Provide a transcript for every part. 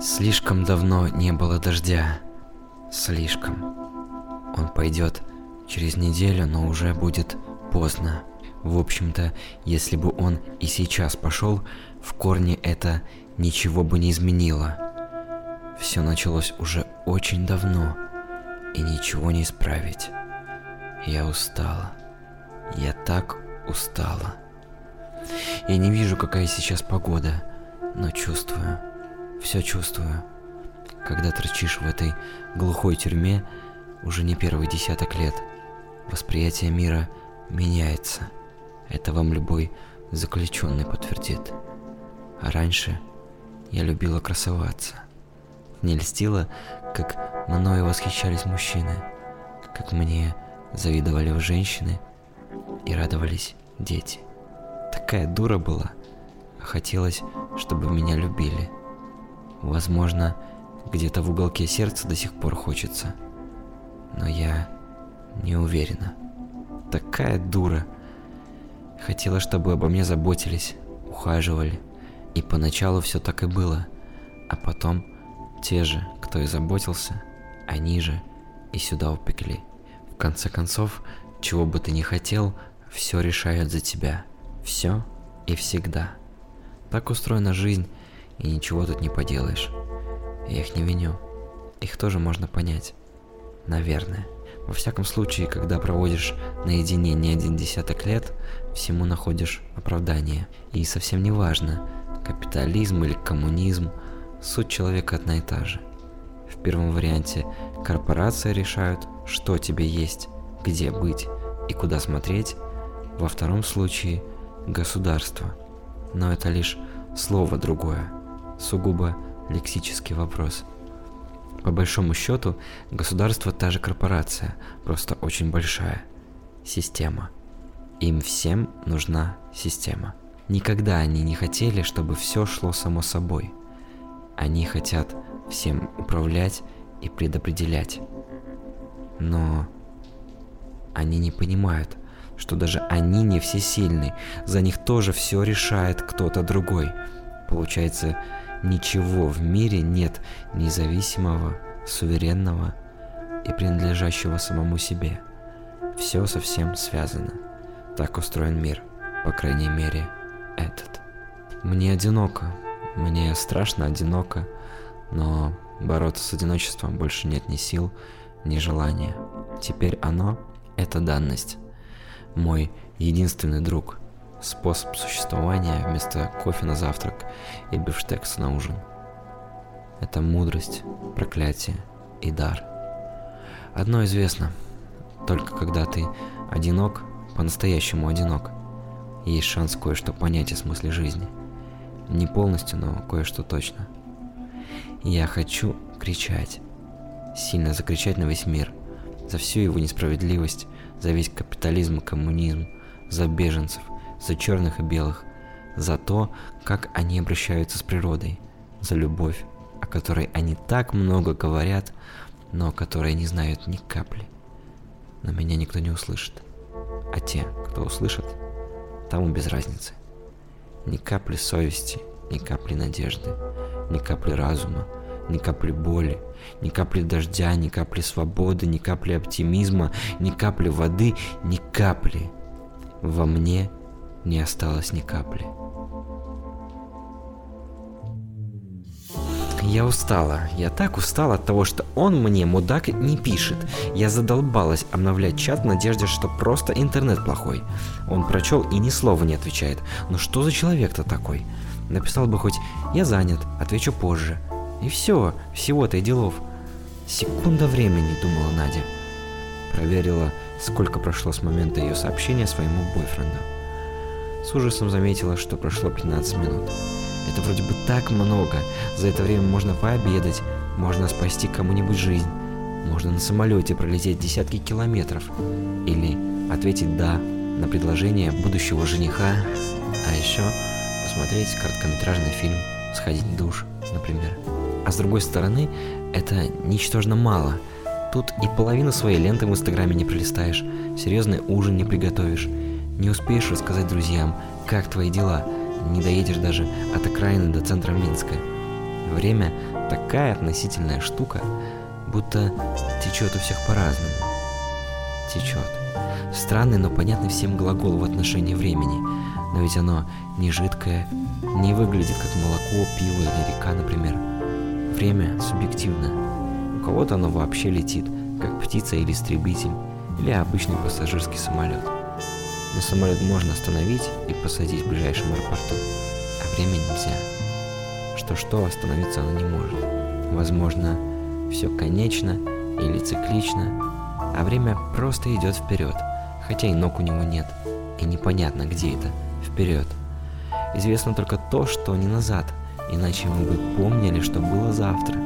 Слишком давно не было дождя. Слишком. Он пойдет через неделю, но уже будет поздно. В общем-то, если бы он и сейчас пошел, в корне это ничего бы не изменило. Все началось уже очень давно, и ничего не исправить. Я устала. Я так устала. Я не вижу, какая сейчас погода, но чувствую, все чувствую. Когда торчишь в этой глухой тюрьме уже не первый десяток лет, восприятие мира меняется. Это вам любой заключенный подтвердит. А раньше я любила красоваться. Не льстила, как мною восхищались мужчины, как мне завидовали женщины и радовались дети. Такая дура была, а хотелось, чтобы меня любили. Возможно, где-то в уголке сердца до сих пор хочется, но я не уверена. Такая дура. Хотела, чтобы обо мне заботились, ухаживали. И поначалу все так и было. А потом те же, кто и заботился, они же и сюда упекли. В конце концов, чего бы ты ни хотел, все решают за тебя. Все и всегда. Так устроена жизнь, и ничего тут не поделаешь. Я их не виню. Их тоже можно понять. Наверное. Во всяком случае, когда проводишь наедине не один десяток лет, всему находишь оправдание. И совсем не важно, капитализм или коммунизм, суть человека одна и та же. В первом варианте корпорации решают, что тебе есть, где быть и куда смотреть. Во втором случае государство. Но это лишь слово другое, сугубо лексический вопрос. По большому счету, государство та же корпорация, просто очень большая. Система. Им всем нужна система. Никогда они не хотели, чтобы все шло само собой. Они хотят всем управлять и предопределять. Но они не понимают, что даже они не всесильны, за них тоже все решает кто-то другой. Получается, ничего в мире нет независимого, суверенного и принадлежащего самому себе. Все совсем связано. Так устроен мир, по крайней мере, этот. Мне одиноко, мне страшно одиноко, но бороться с одиночеством больше нет ни сил, ни желания. Теперь оно – это данность. Мой единственный друг – способ существования вместо кофе на завтрак и бифштекса на ужин. Это мудрость, проклятие и дар. Одно известно, только когда ты одинок, по-настоящему одинок, есть шанс кое-что понять о смысле жизни. Не полностью, но кое-что точно. Я хочу кричать, сильно закричать на весь мир, за всю его несправедливость, за весь капитализм и коммунизм, за беженцев – за черных и белых, за то, как они обращаются с природой, за любовь, о которой они так много говорят, но о которой не знают ни капли. Но меня никто не услышит. А те, кто услышат, тому без разницы. Ни капли совести, ни капли надежды, ни капли разума, ни капли боли, ни капли дождя, ни капли свободы, ни капли оптимизма, ни капли воды, ни капли. Во мне не осталось ни капли. Я устала. Я так устала от того, что он мне, мудак, не пишет. Я задолбалась обновлять чат в надежде, что просто интернет плохой. Он прочел и ни слова не отвечает. Ну что за человек-то такой? Написал бы хоть «Я занят, отвечу позже». И все, всего-то и делов. Секунда времени, думала Надя. Проверила, сколько прошло с момента ее сообщения своему бойфренду. С ужасом заметила, что прошло 15 минут. Это вроде бы так много. За это время можно пообедать, можно спасти кому-нибудь жизнь, можно на самолете пролететь десятки километров. Или ответить «да» на предложение будущего жениха, а еще посмотреть короткометражный фильм, сходить в душ, например. А с другой стороны, это ничтожно мало. Тут и половину своей ленты в Инстаграме не пролистаешь, серьезный ужин не приготовишь, не успеешь рассказать друзьям, как твои дела, не доедешь даже от окраины до центра Минска. Время такая относительная штука, будто течет у всех по-разному. Течет. Странный, но понятный всем глагол в отношении времени, но ведь оно не жидкое, не выглядит как молоко, пиво или река, например. Время субъективно. У кого-то оно вообще летит, как птица или истребитель, или обычный пассажирский самолет. Но самолет можно остановить и посадить в ближайшем аэропорту, а время нельзя. Что-что, остановиться оно не может. Возможно, все конечно или циклично, а время просто идет вперед, хотя и ног у него нет, и непонятно, где это вперед. Известно только то, что не назад, иначе мы бы помнили, что было завтра,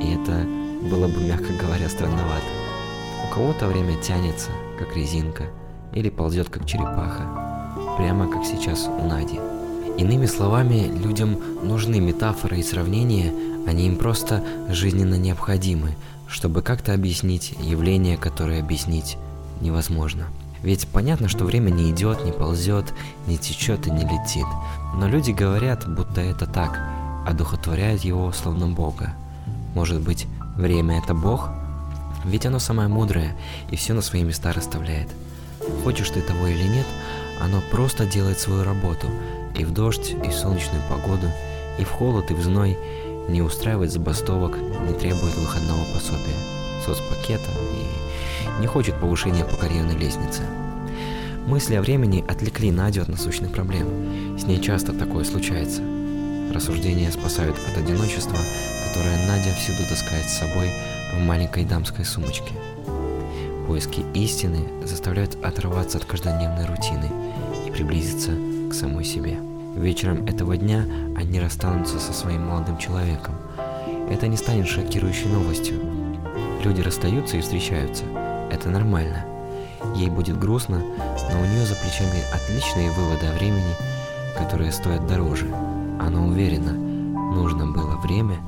и это было бы, мягко говоря, странновато. У кого-то время тянется, как резинка, или ползет, как черепаха, прямо как сейчас у Нади. Иными словами, людям нужны метафоры и сравнения, они им просто жизненно необходимы, чтобы как-то объяснить явление, которое объяснить невозможно. Ведь понятно, что время не идет, не ползет, не течет и не летит. Но люди говорят, будто это так, одухотворяют его словно Бога. Может быть, время это Бог? Ведь оно самое мудрое и все на свои места расставляет. Хочешь ты того или нет, оно просто делает свою работу. И в дождь, и в солнечную погоду, и в холод, и в зной, не устраивает забастовок, не требует выходного пособия, соцпакета и не хочет повышения по карьерной лестнице. Мысли о времени отвлекли Надю от насущных проблем. С ней часто такое случается. Рассуждения спасают от одиночества, которое Надя всюду таскает с собой в маленькой дамской сумочке. Поиски истины заставляют оторваться от каждодневной рутины и приблизиться к самой себе. Вечером этого дня они расстанутся со своим молодым человеком. Это не станет шокирующей новостью. Люди расстаются и встречаются. Это нормально. Ей будет грустно, но у нее за плечами отличные выводы о времени, которые стоят дороже. Она уверена, нужно было время,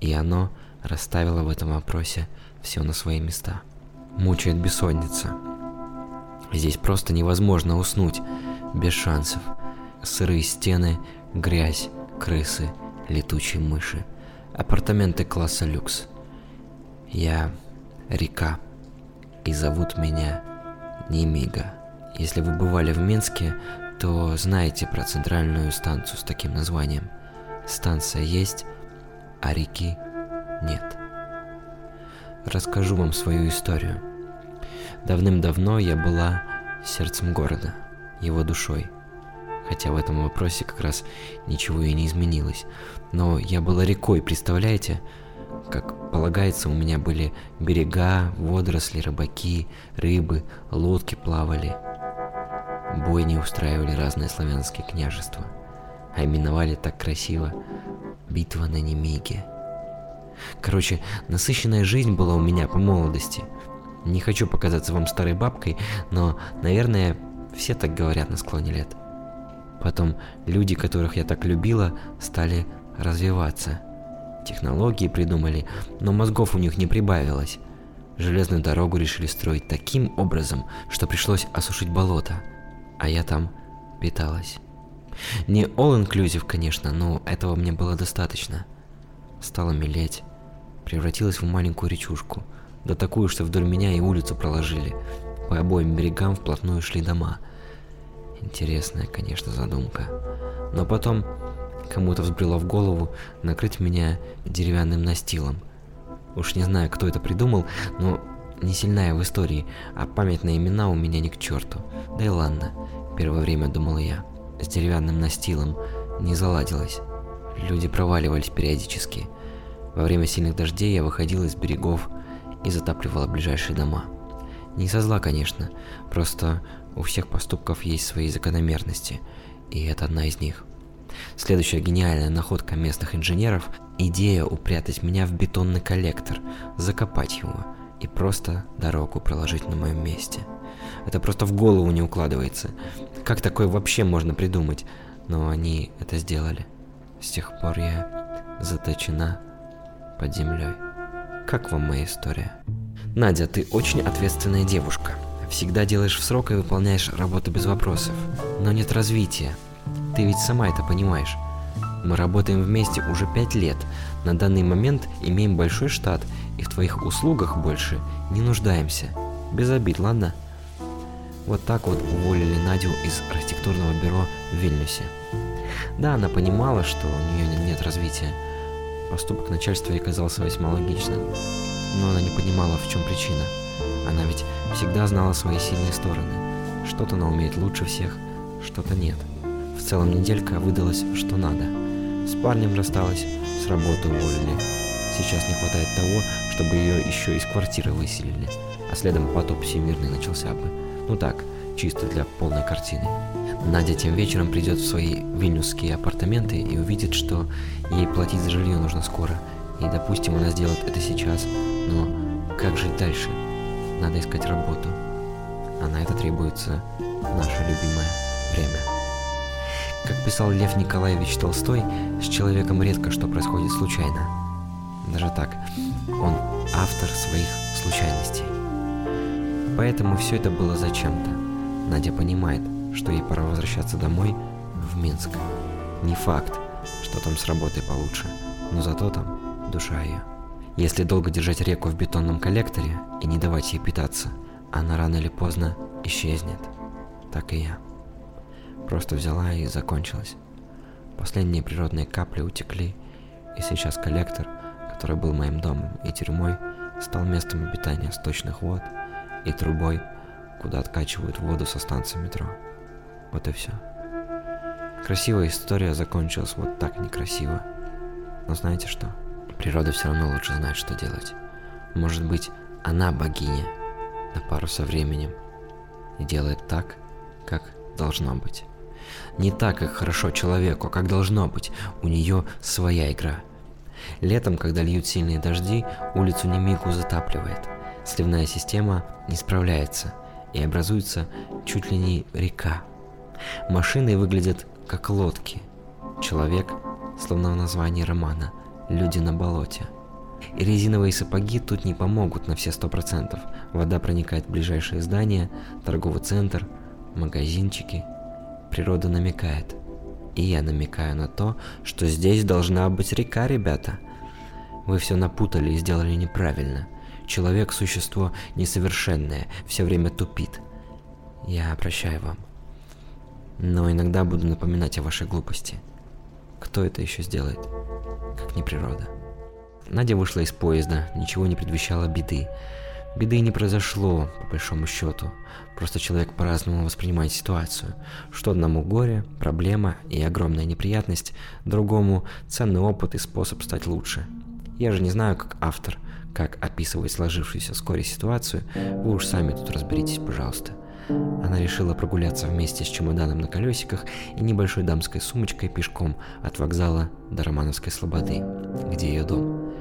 и оно расставило в этом вопросе все на свои места. Мучает бессонница. Здесь просто невозможно уснуть, без шансов – сырые стены, грязь, крысы, летучие мыши. Апартаменты класса люкс. Я река, и зовут меня Немига. Если вы бывали в Минске, то знаете про центральную станцию с таким названием. Станция есть, а реки нет. Расскажу вам свою историю. Давным-давно я была сердцем города, его душой – хотя в этом вопросе как раз ничего и не изменилось. Но я была рекой, представляете? Как полагается, у меня были берега, водоросли, рыбаки, рыбы, лодки плавали. Бойни устраивали разные славянские княжества. А именовали так красиво «Битва на Немиге». Короче, насыщенная жизнь была у меня по молодости. Не хочу показаться вам старой бабкой, но, наверное, все так говорят на склоне лет. Потом люди, которых я так любила, стали развиваться. Технологии придумали, но мозгов у них не прибавилось. Железную дорогу решили строить таким образом, что пришлось осушить болото, а я там питалась. Не all-inclusive, конечно, но этого мне было достаточно. Стала мелеть, превратилась в маленькую речушку, да такую, что вдоль меня и улицу проложили. По обоим берегам вплотную шли дома – Интересная, конечно, задумка. Но потом кому-то взбрело в голову накрыть меня деревянным настилом. Уж не знаю, кто это придумал, но не сильная в истории, а памятные имена у меня ни к черту. Да и ладно, первое время думал я. С деревянным настилом не заладилось. Люди проваливались периодически. Во время сильных дождей я выходил из берегов и затапливала ближайшие дома. Не со зла, конечно, просто у всех поступков есть свои закономерности, и это одна из них. Следующая гениальная находка местных инженеров – идея упрятать меня в бетонный коллектор, закопать его и просто дорогу проложить на моем месте. Это просто в голову не укладывается. Как такое вообще можно придумать? Но они это сделали. С тех пор я заточена под землей. Как вам моя история? Надя, ты очень ответственная девушка. Всегда делаешь в срок и выполняешь работу без вопросов. Но нет развития. Ты ведь сама это понимаешь. Мы работаем вместе уже пять лет. На данный момент имеем большой штат и в твоих услугах больше не нуждаемся. Без обид, ладно? Вот так вот уволили Надю из архитектурного бюро в Вильнюсе. Да, она понимала, что у нее нет развития. Поступок начальства ей казался весьма логичным. Но она не понимала, в чем причина. Она ведь всегда знала свои сильные стороны. Что-то она умеет лучше всех, что-то нет. В целом неделька выдалась что надо. С парнем рассталась, с работы уволили. Сейчас не хватает того, чтобы ее еще из квартиры выселили. А следом потоп всемирный начался бы. Ну так, чисто для полной картины. Надя тем вечером придет в свои вильнюсские апартаменты и увидит, что ей платить за жилье нужно скоро. И, допустим, она сделает это сейчас, но как жить дальше? Надо искать работу. А на это требуется наше любимое время. Как писал Лев Николаевич Толстой, с человеком редко что происходит случайно. Даже так, он автор своих случайностей. Поэтому все это было зачем-то. Надя понимает, что ей пора возвращаться домой, в Минск. Не факт, что там с работой получше, но зато там душа ее. Если долго держать реку в бетонном коллекторе и не давать ей питаться, она рано или поздно исчезнет. Так и я. Просто взяла и закончилась. Последние природные капли утекли, и сейчас коллектор, который был моим домом и тюрьмой, стал местом обитания сточных вод и трубой, куда откачивают воду со станции метро. Вот и все. Красивая история закончилась вот так некрасиво. Но знаете что? Природа все равно лучше знает, что делать. Может быть, она богиня на пару со временем и делает так, как должно быть. Не так, как хорошо человеку, а как должно быть. У нее своя игра. Летом, когда льют сильные дожди, улицу Немигу затапливает. Сливная система не справляется, и образуется чуть ли не река. Машины выглядят как лодки. Человек, словно в названии романа, люди на болоте. И резиновые сапоги тут не помогут на все сто процентов. Вода проникает в ближайшие здания, торговый центр, магазинчики. Природа намекает. И я намекаю на то, что здесь должна быть река, ребята. Вы все напутали и сделали неправильно. Человек – существо несовершенное, все время тупит. Я прощаю вам. Но иногда буду напоминать о вашей глупости. Кто это еще сделает, как не природа? Надя вышла из поезда, ничего не предвещало беды. Беды не произошло, по большому счету. Просто человек по-разному воспринимает ситуацию. Что одному горе, проблема и огромная неприятность, другому ценный опыт и способ стать лучше. Я же не знаю, как автор, как описывать сложившуюся вскоре ситуацию, вы уж сами тут разберитесь, пожалуйста. Она решила прогуляться вместе с чемоданом на колесиках и небольшой дамской сумочкой пешком от вокзала до Романовской Слободы, где ее дом.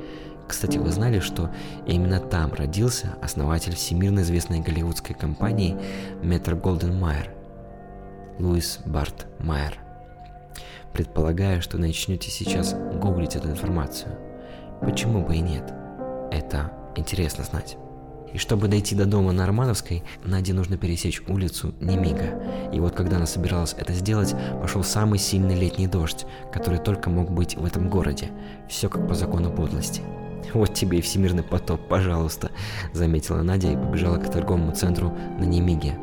Кстати, вы знали, что именно там родился основатель всемирно известной голливудской компании Метр Голден Майер, Луис Барт Майер. Предполагаю, что начнете сейчас гуглить эту информацию. Почему бы и нет? Это интересно знать. И чтобы дойти до дома на Романовской, Наде нужно пересечь улицу Немига. И вот когда она собиралась это сделать, пошел самый сильный летний дождь, который только мог быть в этом городе. Все как по закону подлости. «Вот тебе и всемирный потоп, пожалуйста», — заметила Надя и побежала к торговому центру на Немиге,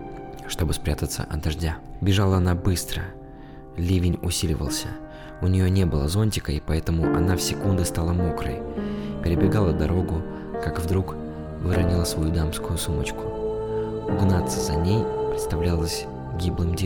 чтобы спрятаться от дождя. Бежала она быстро. Ливень усиливался. У нее не было зонтика, и поэтому она в секунды стала мокрой. Перебегала дорогу, как вдруг выронила свою дамскую сумочку. Угнаться за ней представлялось гиблым делом.